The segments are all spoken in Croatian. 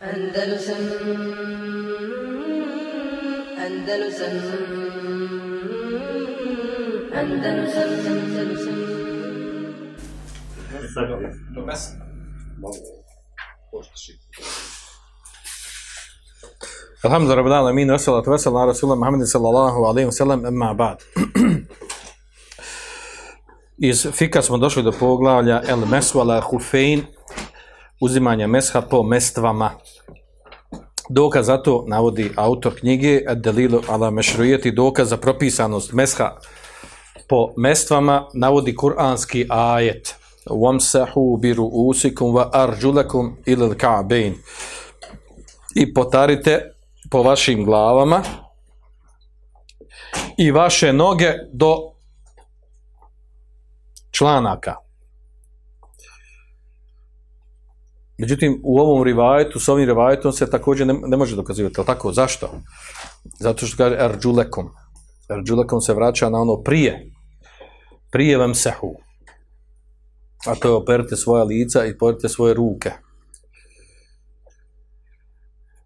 Andalusam Andalusam Andalusam Andalusam Alhamdulillah, rabbil alamin, wassalatu wassalamu ala rasulillah Muhammedin sallallahu alaihi wasallam, amma ba'd. Iz fika smo došli do poglavlja El mesu ala hufein, uzimanja mesha po mestvama. Dokaz za to navodi autor knjige Delilu ala mešrujeti dokaz za propisanost mesha po mestvama navodi kuranski ajet Wamsahu bi ru'usikum wa arjulakum ila al-ka'bayn i potarite po vašim glavama i vaše noge do članaka. Međutim, u ovom rivajetu, s ovim rivajetom se također ne, ne može dokazivati. Ali tako, zašto? Zato što kaže erđulekom. Erđulekom se vraća na ono prije. Prije vam sehu. A to je operite svoja lica i operite svoje ruke.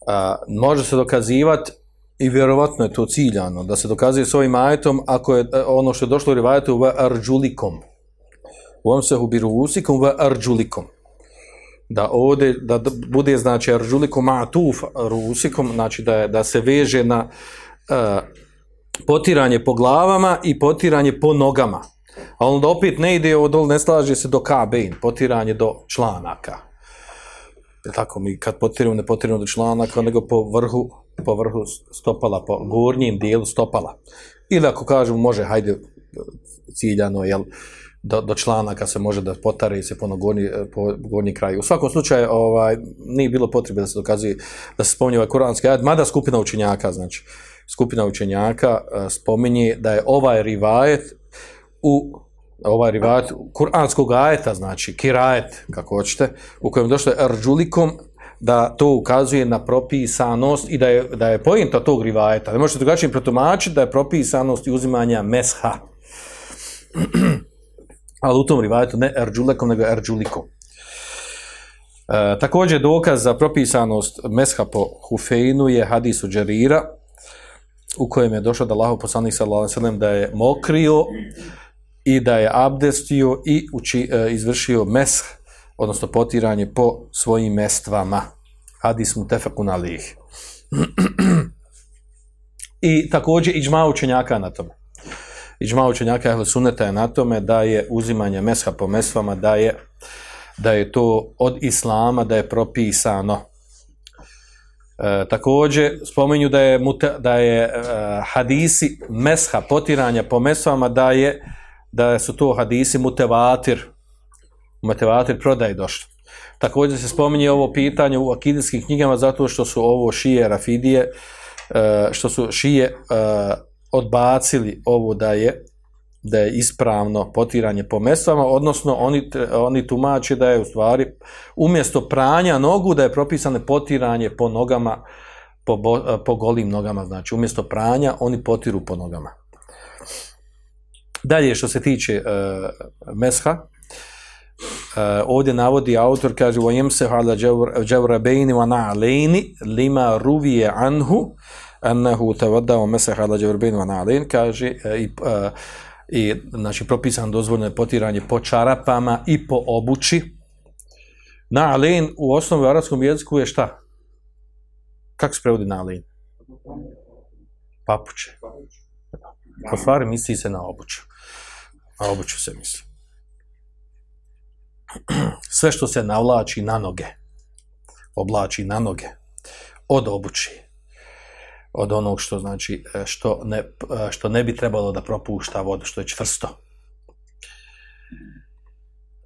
A, može se dokazivati i vjerovatno je to ciljano, da se dokazuje s ovim ajetom ako je e, ono što je došlo u rivajetu arđulikom. U ovom se hubiru usikom v arđulikom. Da ovdje, da bude znači arđulikom atuf rusikom, znači da, da se veže na e, potiranje po glavama i potiranje po nogama. A onda opet ne ide od dol, ne slaže se do kabein, potiranje do članaka. Tako, mi kad potiramo, ne potiramo do članaka, nego po vrhu, po vrhu stopala, po gornjem dijelu stopala. Ili ako kažemo, može, hajde, ciljano, jel, do, do članaka se može da potare se po gornji, po gornji kraju. U svakom slučaju, ovaj, nije bilo potrebe da se dokazuje, da se spominje ovaj kuranski ajed, mada skupina učenjaka, znači, skupina učenjaka eh, spominje da je ovaj rivajet u ovaj rivajet kuranskog ajeta, znači kirajet, kako hoćete, u kojem došlo je erđulikom, da to ukazuje na propisanost i da je, da je pojenta tog rivajeta. Ne možete drugačije protumačiti da je propisanost i uzimanja mesha. Ali u tom rivajetu ne erđulekom, nego erđulikom. E, također dokaz za propisanost mesha po hufeinu je hadis u Džerira, u kojem je došao da Allahu poslanik sallallahu da je mokrio i da je abdestio i uči, e, izvršio mesh, odnosno potiranje po svojim mestvama. Hadis mu tefakun alih. I također iđma učenjaka na tome. Iđma učenjaka Ahle Sunneta je na tome da je uzimanje mesha po mestvama, da je, da je to od Islama, da je propisano. E, također spominju da je, da je e, hadisi mesha, potiranja po mestvama, da je da su to hadisi mutevatir, mutevatir prodaj došli. Također se spominje ovo pitanje u akidijskim knjigama zato što su ovo šije rafidije, e, što su šije e, odbacili ovo da je da je ispravno potiranje po mestvama, odnosno oni, oni tumače da je u stvari umjesto pranja nogu da je propisane potiranje po nogama, po, bo, po golim nogama, znači umjesto pranja oni potiru po nogama. Dalje što se tiče uh, mesha, uh, ovdje navodi autor, kaže وَيَمْسَهُ عَلَى جَوْرَبَيْنِ وَنَعْلَيْنِ لِمَا رُوِيَ عَنْهُ annahu tavadao mesaha ala dževrbeinu alin, kaže, i, i znači propisan dozvoljeno je potiranje po čarapama i po obući. Na alin u osnovu arapskom jeziku je šta? Kako se prevodi na alin? Papuče. Po stvari misli se na obuću. Na obuću se misli. Sve što se navlači na noge, oblači na noge, od obući, od onog što znači što ne, što ne bi trebalo da propušta vodu, što je čvrsto.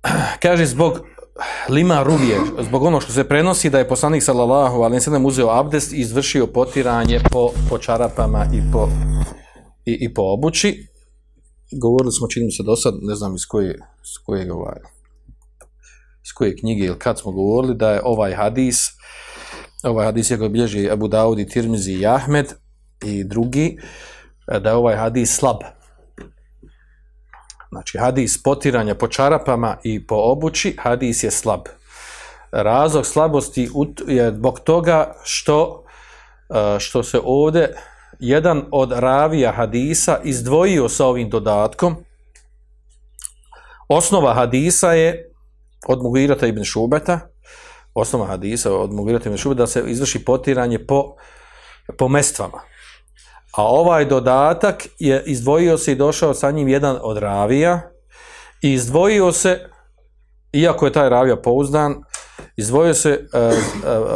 Kaže zbog lima ruvije, zbog ono što se prenosi da je poslanik sallallahu alejhi ve uzeo abdest i izvršio potiranje po, po čarapama i po i, i po obući. Govorili smo, čini se do sad, ne znam iz koje, iz koje, ovaj, iz koje knjige ili kad smo govorili, da je ovaj hadis, ovaj hadis je bilježi Abu Dawud i Tirmizi i Ahmed i drugi, da je ovaj hadis slab. Znači, hadis potiranja po čarapama i po obući, hadis je slab. razlog slabosti je zbog toga što, e, što se ovdje jedan od ravija hadisa izdvojio sa ovim dodatkom. Osnova hadisa je od Mugirata ibn Šubeta, osnova hadisa od Mugirata ibn Šubeta da se izvrši potiranje po, po mestvama. A ovaj dodatak je izdvojio se i došao sa njim jedan od ravija i izdvojio se, iako je taj ravija pouzdan, izdvojio se e, e,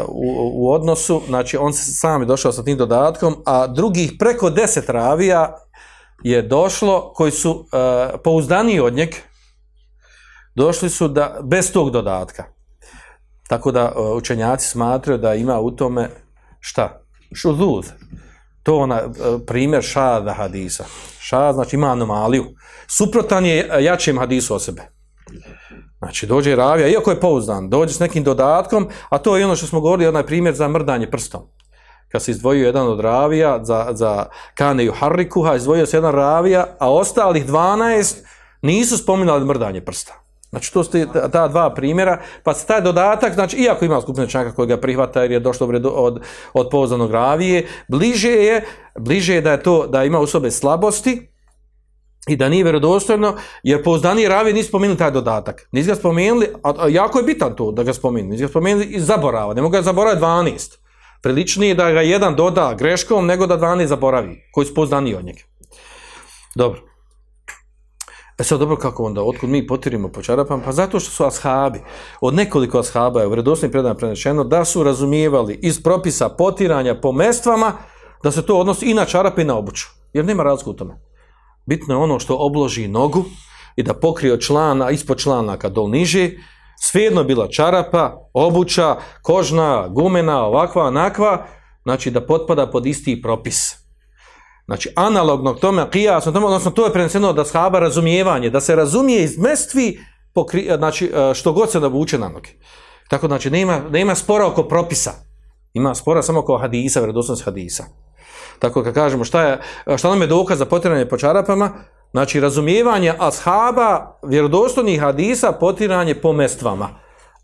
u, u odnosu, znači on se sam je došao sa tim dodatkom, a drugih preko deset ravija je došlo koji su e, pouzdaniji od njeg, došli su da, bez tog dodatka. Tako da e, učenjaci smatraju da ima u tome šta? Šudud. To je primjer šada hadisa. Šad znači ima anomaliju. Suprotan je jačem hadisu od sebe. Znači dođe ravija, iako je pouzdan, dođe s nekim dodatkom, a to je ono što smo govorili, onaj primjer za mrdanje prstom. Kad se izdvojio jedan od ravija za, za kane i harrikuha, izdvojio se jedan ravija, a ostalih 12 nisu spominali mrdanje prsta. Znači to su ta, dva primjera, pa se taj dodatak, znači iako ima skupina čanka koji ga prihvata jer je došlo od, od pouzdanog ravije, bliže je, bliže je da je to, da ima u sobe slabosti, i da nije vjerodostojno, jer pouzdaniji ravi nisu spomenuli taj dodatak. Nisu ga spomenuli, a, jako je bitan to da ga spomenu. Nisu ga spomenuli iz zaborava, ne mogu ga zaboraviti 12. Priličnije da ga jedan doda greškom, nego da 12 zaboravi, koji su pouzdaniji od njega. Dobro. E sad dobro kako onda, otkud mi potirimo po čarapama? Pa zato što su ashabi, od nekoliko ashaba je u vredosnim predajama prenešeno da su razumijevali iz propisa potiranja po mestvama da se to odnosi i na čarape i na obuću. Jer nema razlika u tome. Bitno je ono što obloži nogu i da pokrije člana, ispod članaka dol niže, svejedno bila čarapa, obuća, kožna, gumena, ovakva, onakva, znači da potpada pod isti propis. Znači, analogno tome, kijasno tome, odnosno to je preneseno da shaba razumijevanje, da se razumije iz mestvi, pokri, znači, e, što god se navuče na noge. Tako, znači, nema, nema spora oko propisa. Ima spora samo oko hadisa, vjerodostojnost hadisa. Tako kad kažemo šta, je, šta nam je dokaz za potiranje po čarapama, znači razumijevanje ashaba, vjerodostojnih hadisa, potiranje po mestvama,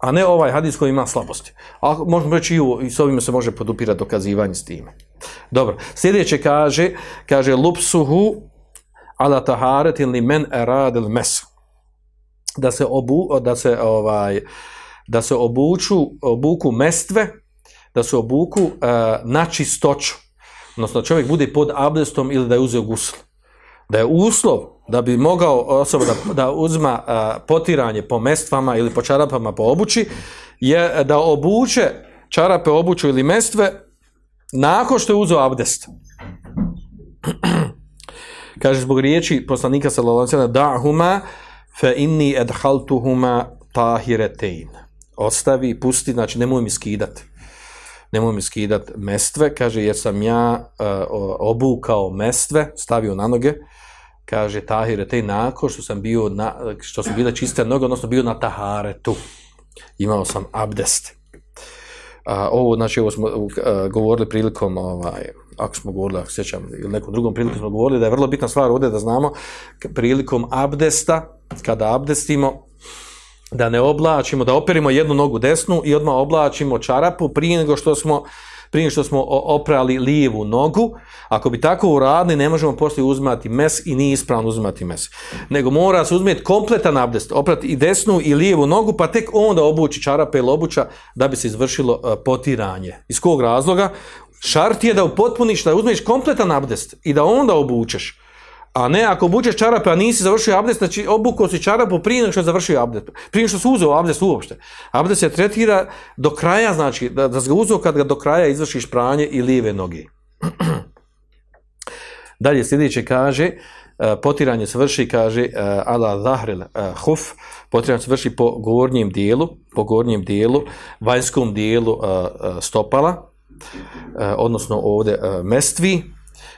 a ne ovaj hadis koji ima slabosti. A možemo reći i, u, i s ovime se može podupirati dokazivanje s time. Dobro, sljedeće kaže, kaže lupsuhu ala taharet ili men erad il mes. Da se, obu, da se, ovaj, da se obuču, obuku mestve, da se obuku uh, na čistoću odnosno čovjek bude pod abdestom ili da je uzeo gusl. Da je uslov da bi mogao osoba da, da uzma a, potiranje po mestvama ili po čarapama po obući, je da obuče čarape, obuću ili mestve nakon što je uzeo abdest. Kaže zbog riječi poslanika sallallahu ve sellem da'huma fa inni adhaltuhuma tahiretain. Ostavi, pusti, znači nemoj mi skidati nemoj mi skidat mestve, kaže, jer sam ja uh, obukao mestve, stavio na noge, kaže, tahire, te nakon što sam bio, na, što su bile čiste noge, odnosno bio na taharetu. Imao sam abdest. Uh, ovo, znači, ovo smo uh, govorili prilikom, ovaj, ako smo govorili, ako sjećam, ili nekom drugom prilikom smo govorili, da je vrlo bitna stvar ovdje da znamo, prilikom abdesta, kada abdestimo, da ne oblačimo, da operimo jednu nogu desnu i odmah oblačimo čarapu prije nego što smo prije što smo oprali lijevu nogu. Ako bi tako uradili, ne možemo poslije uzmati mes i nije ispravno uzmati mes. Nego mora se uzmeti kompletan abdest, oprati i desnu i lijevu nogu, pa tek onda obući čarape ili obuća da bi se izvršilo e, potiranje. Iz kog razloga? Šart je da upotpuniš, da uzmeš kompletan abdest i da onda obučeš. A ne ako obučeš čarape, a nisi završio abdest, znači obukao si čarapu prije nego što je završio abdest. Prije nego što se uzeo abdest uopšte. Abdest se tretira do kraja, znači da, da se ga uzeo kad ga do kraja izvršiš pranje i lijeve noge. Dalje sljedeće kaže, e, potiranje se vrši, kaže, e, ala zahril e, huf, potiranje se vrši po gornjem dijelu, po gornjem dijelu, vanjskom dijelu stopala, odnosno ovdje mestvi,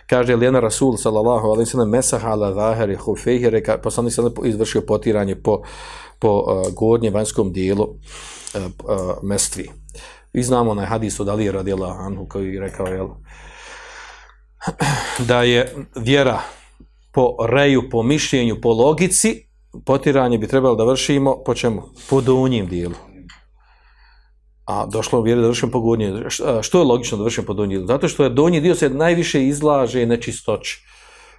kaže Lijena Rasul sallallahu alaihi sallam mesaha ala zahari hufejhi, reka, poslanik sallam izvršio potiranje po, po uh, gornjem vanjskom dijelu uh, uh, mestvi. I znamo onaj hadis od Alije radijallahu anhu koji je rekao jel, da je vjera po reju, po mišljenju, po logici, potiranje bi trebalo da vršimo po čemu? Po donjem dijelu. A došlo vjeri da vršimo po gornjem. Što je logično da vršimo po donji dio? Zato što je donji dio se najviše izlaže nečistoći.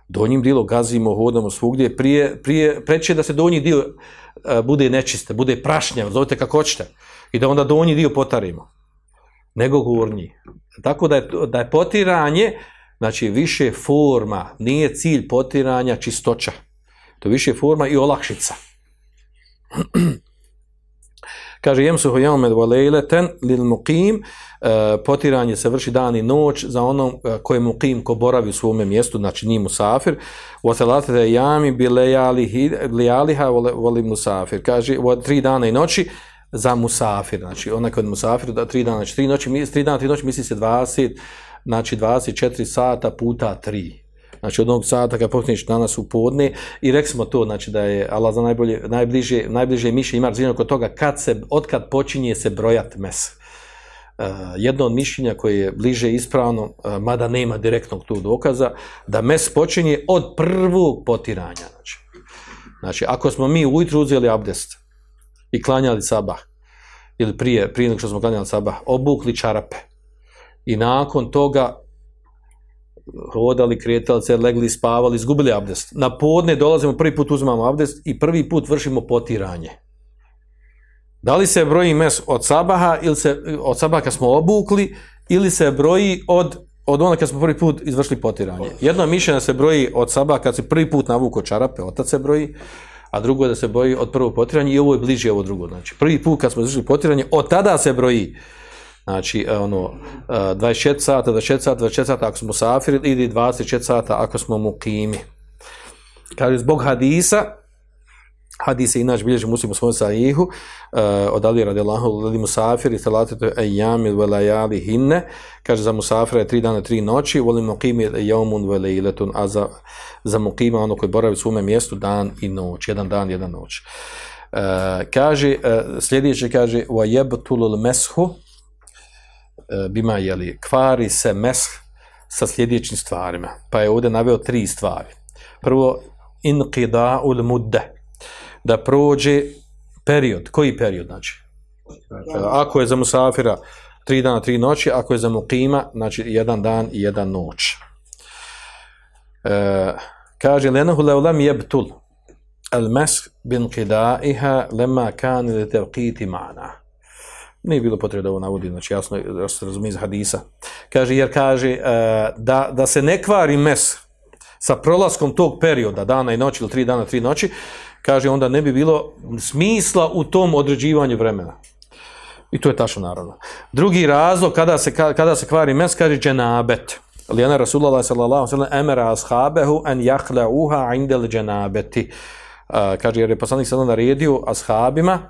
Donjim dijelom gazimo, hodamo svugdje, prije, prije, preće da se donji dio bude nečiste, bude prašnjav, zovite kako hoćete, i da onda donji dio potarimo, nego gornji. Tako da je, da je potiranje, znači više forma, nije cilj potiranja čistoća. To je više forma i olakšica. Kaže, jem su hojamed valejleten lil muqim, e, potiranje se vrši dan i noć za onom e, ko je muqim, ko boravi u svome mjestu, znači nije musafir, u otelatete jami bi lejaliha voli musafir. Kaže, tri dana i noći za musafir, znači onaj kod musafir, da tri dana, znači tri, noći, tri dana, tri noći misli se 20, znači 24 sata puta 3. Znači od onog sata kad počneš danas u podne i rekli smo to, znači da je Allah za najbolje, najbliže, najbliže mišljenje ima razvijeno kod toga kad se, od kad počinje se brojat mes. Uh, jedno od mišljenja koje je bliže ispravno, uh, mada nema direktnog tu dokaza, da mes počinje od prvog potiranja. Znači, znači ako smo mi ujutru uzeli abdest i klanjali sabah, ili prije, prije nego što smo klanjali sabah, obukli čarape i nakon toga hodali, kretali se, legli, spavali, izgubili abdest. Na podne dolazimo, prvi put uzimamo abdest i prvi put vršimo potiranje. Da li se broji mes od sabaha ili se od sabaha kad smo obukli ili se broji od od onda kad smo prvi put izvršili potiranje. Jedno je mišljenje da se broji od sabaha kad se prvi put navuko čarape, od tad se broji, a drugo je da se broji od prvog potiranja i ovo je bliže ovo drugo. Znači, prvi put kad smo izvršili potiranje, od tada se broji Znači, e, ono, e, 24 sata, 24 sata, 24 sata ako smo safiri ili 24 sata ako smo mukimi. Kaže, zbog hadisa, hadis je inače bilježi muslim u svojom sahihu, uh, od Ali radijallahu musafiri, salatetu ejami velayali hinne, kaže za musafira je tri dana, tri noći, voli muqimi jaumun velejletun, a za, za muqima ono koji boravi u svome mjestu dan i noć, jedan dan, jedan noć. Kaže, uh, sljedeće kaže, wa jebtulul meshu, e, bima jeli, kvari se mesh sa sljedećim stvarima. Pa je ovdje naveo tri stvari. Prvo, inqida'ul mudde, da prođe period. Koji period znači? E, Ako je za musafira tri dana, tri noći, ako je za muqima, znači jedan dan i jedan noć. E, kaže, lenahu leulam jebtul, al mesh bin qida'iha lema kan li tevqiti ma'na. Nije bilo potrebe da ovo navodi, znači jasno da se razumije iz hadisa. Kaže, jer kaže e, da, da se ne kvari mes sa prolaskom tog perioda, dana i noći ili tri dana, tri noći, kaže, onda ne bi bilo smisla u tom određivanju vremena. I to je tačno naravno. Drugi razlog kada se, kada se kvari mes, kaže dženabet. Lijena Rasulullah sallallahu sallam emera ashabehu en jahlauha indel dženabeti. Uh, kaže, jer je poslanik sada naredio ashabima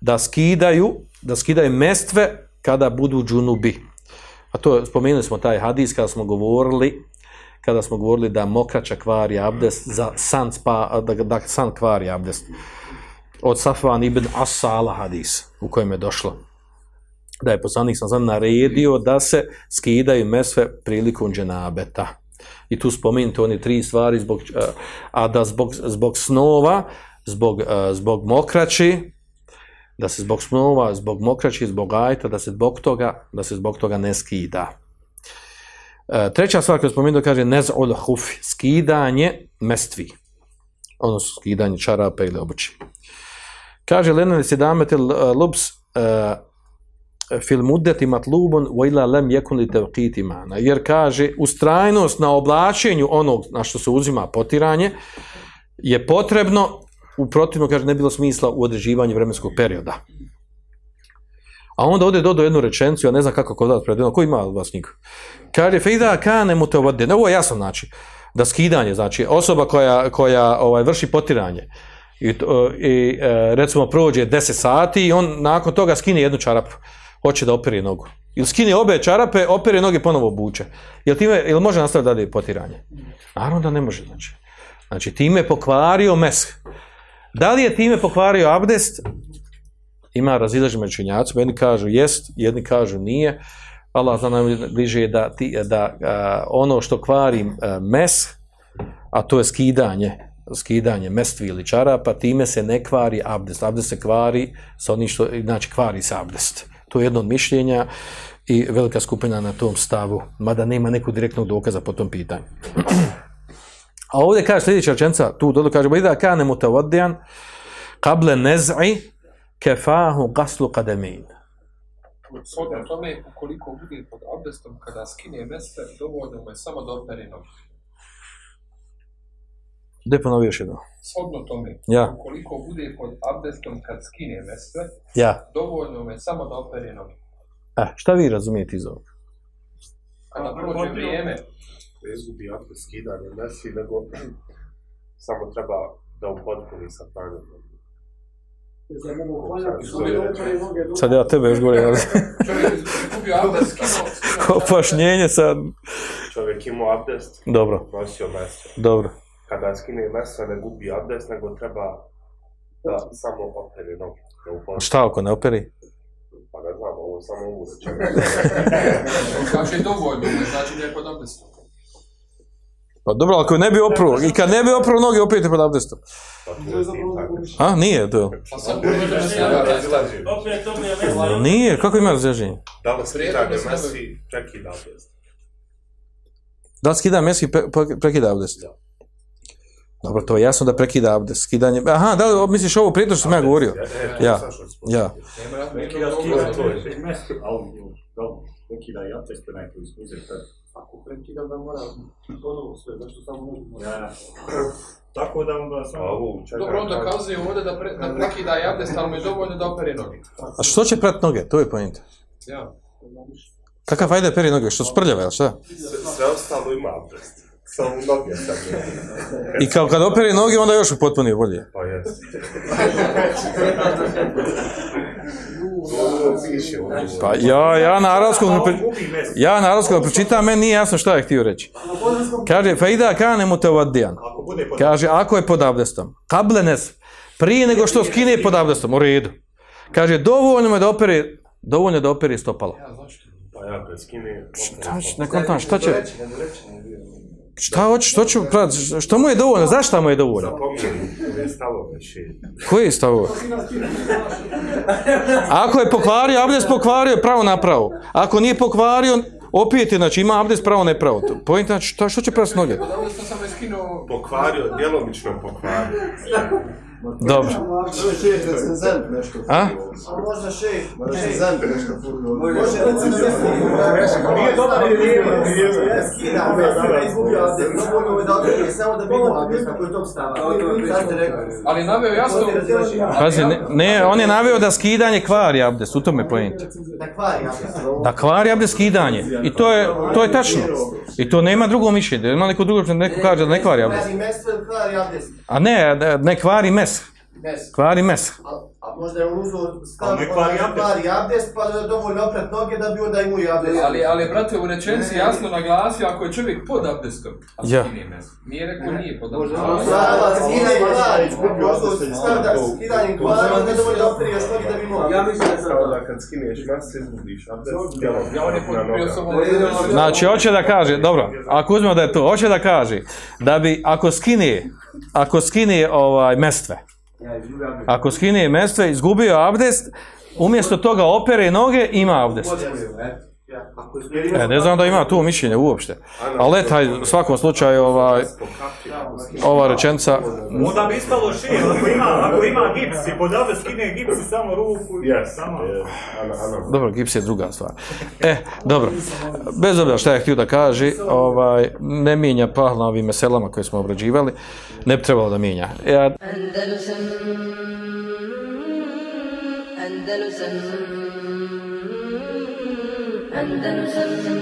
da skidaju, da skidaju mestve kada budu džunubi. A to spomenuli smo taj hadis kada smo govorili kada smo govorili da mokrača kvari abdest za san spa, da, da san kvari abdest. Od Safvan ibn Asala hadis u kojem je došlo da je poslanik sam sam naredio da se skidaju mesve prilikom dženabeta. I tu spomenuti oni tri stvari, zbog, a da zbog, zbog snova, zbog, zbog mokraći, da se zbog snova, zbog mokraći, zbog ajta, da se zbog toga, da se zbog toga ne skida. Treća stvar koju spomenuo kaže nez'ul hufi, skidanje mestvi, odnosno skidanje čarapa ili obući. Kaže Lenan Sidametel Lubs, uh, fil muddeti wa ila lam yakun li mana jer kaže ustrajnost na oblačenju onog na što se uzima potiranje je potrebno u protivno kaže ne bilo smisla u određivanju vremenskog perioda a onda ovdje dodo jednu rečenciju ja ne znam kako kod vas predano ko ima vas njih kaže fe idha kana mutawaddi ovo je jasno znači da skidanje znači osoba koja koja ovaj vrši potiranje i, i recimo prođe 10 sati i on nakon toga skine jednu čarapu hoće da opere nogu. Ili skine obe čarape, opere noge ponovo obuče. Jel time, jel može nastaviti dalje potiranje? Naravno da ne može, znači. Znači, time je pokvario mesh. Da li je time pokvario abdest? Ima razilaži među činjacima. Jedni kažu jest, jedni kažu nije. Allah zna najbliže da, ti, da a, ono što kvari mes, a to je skidanje, skidanje mestvi ili čarapa, time se ne kvari abdest. Abdest se kvari sa onim što, znači kvari se abdest To je jedno od mišljenja i velika skupina na tom stavu, mada nema nekog direktnog dokaza po tom pitanju. A ovdje kaže sljedeća rečenica, tu dole kaže, ida kane mutavaddijan, kable nez'i, kefahu gaslu kademin. Shodno tome, ukoliko bude pod abdestom kada skine meste, dovoljno mu je samo da opere noge. Gdje ponovi još jedno? Shodno tome, Ja. ukoliko bude pod abdestom kad skine meste, Ja. dovoljno mu je samo da opere noge. E, šta vi razumijete iz ovog? Kada prođe vrijeme, ne izgubi abdest skidanje mesi, nego samo treba da upotpuni sa pranjem. Sad ja tebe još skinuo pojašnjenje sad. Čovjek imao abdest, Dobro, nosio meso. dobro. Kada skine meso, ne gubi abdest, nego treba da samo. Da upotpuni. Šta ako ne operi? Pa ne znam, ovo samo ovu Kaže dovoljno, ne znači da je pod abdestom. Pa dobro, ako ne bi opro, i kad ne bi opro noge, opet je pod abdestom. Pa to je. A, nije to. To je. Nije, kako ima razreženje? Da li skidanje Prijedlog da se mesi prekida abdest? Da li skida pre- prekida abdest? Dobro, to je jasno da prekida abdest. Skidanje... Aha, da li misliš ovo prije to što sam ja govorio? E, to Ja. sam Ja. Nema razloga, Neki nema da razloga. skida to je mesto, ali dobro, neki da ja testo neko Ако прекида да мора поново све, зашто само не мора. Да, да. Тако да да само Добро да каже овде да пред да прекида јавде стално е доволно да опери ноги. А што ќе прат ноге? Тоа е поинта. Ја. Кака фајда пери ноги? Што спрљава, што? Се остало има абрест. Само ноги И као кога опери ноги, онда још потпуни волје. Па јас. Pa ja, ja na arabskom, ja na arabskom pročitam, meni nije jasno šta je htio reći. Kaže, fejda kane pod... Kaže, ako je pod abdestom, kablenes, prije nego što skine pod abdestom, u redu. Kaže, dovoljno je da operi, dovoljno je da operi stopalo. Ja, zašto? Pa ja kad skine... Šta će, ne kontam, šta će, šta hoće, što ću, što mu je dovoljno, zašto mu je dovoljno? Koji je stav ovo? Ako je pokvario, abdest pokvario, pravo napravo. Ako nije pokvario, opet je, znači ima abdest pravo nepravo. Pojent, znači, šta, što će prati s noge? Pokvario, djelomično pokvario. Dobro. A? Možda. Nije dobar. Ali naveo jasno... Pazi, ne, ne, on je naveo da skidanje kvari abdest, u tome je pojent. Da kvari abdest. Da kvari abdest skidanje. I to je, to je tačno. I to nema drugo mišljenje. Ima neko drugo, neko kaže da ne kvari abdest. A ne, ne, ne kvari mes. Mes. Kvari mes. A, a možda je on uzeo Ali stav ne kvari abdest. kvari pa da je dovoljno opret noge da bi onda imao i abdest. Ali, ali, brate, u rečenici jasno naglasio ako je čovjek pod abdestom, a Ja. skine meso. Nije rekao nije pod Možda abdestom. Sada skidanje kvari, izgubio uzeo stav da skidanje kvari, onda dovoljno još noge da bi imao. Ja mislim da Kao da kad skineš meso, izgubiš abdest. Ja on je nogama. samo... Znači, hoće da kaže, dobro, ako uzmemo da je to, hoće da kaže da bi, ako skine, ako skine ovaj, mestve, ako skine mestve, izgubio abdest, umjesto toga opere noge, ima abdest. E, ne znam da ima tu mišljenje uopšte. Ali etaj, u svakom slučaju, ovaj, ova rečenica, Onda bi ispalo šije, ako ima, ako ima gips i pod abdest skine gips i samo ruku i samo... dobro, gips je druga stvar. E, dobro, bez obzira šta je htio da kaže, ovaj, ne mijenja pah na ovim meselama koje smo obrađivali, ne bi trebalo da mijenja. Ja, Andalusam Andalusam Andalusam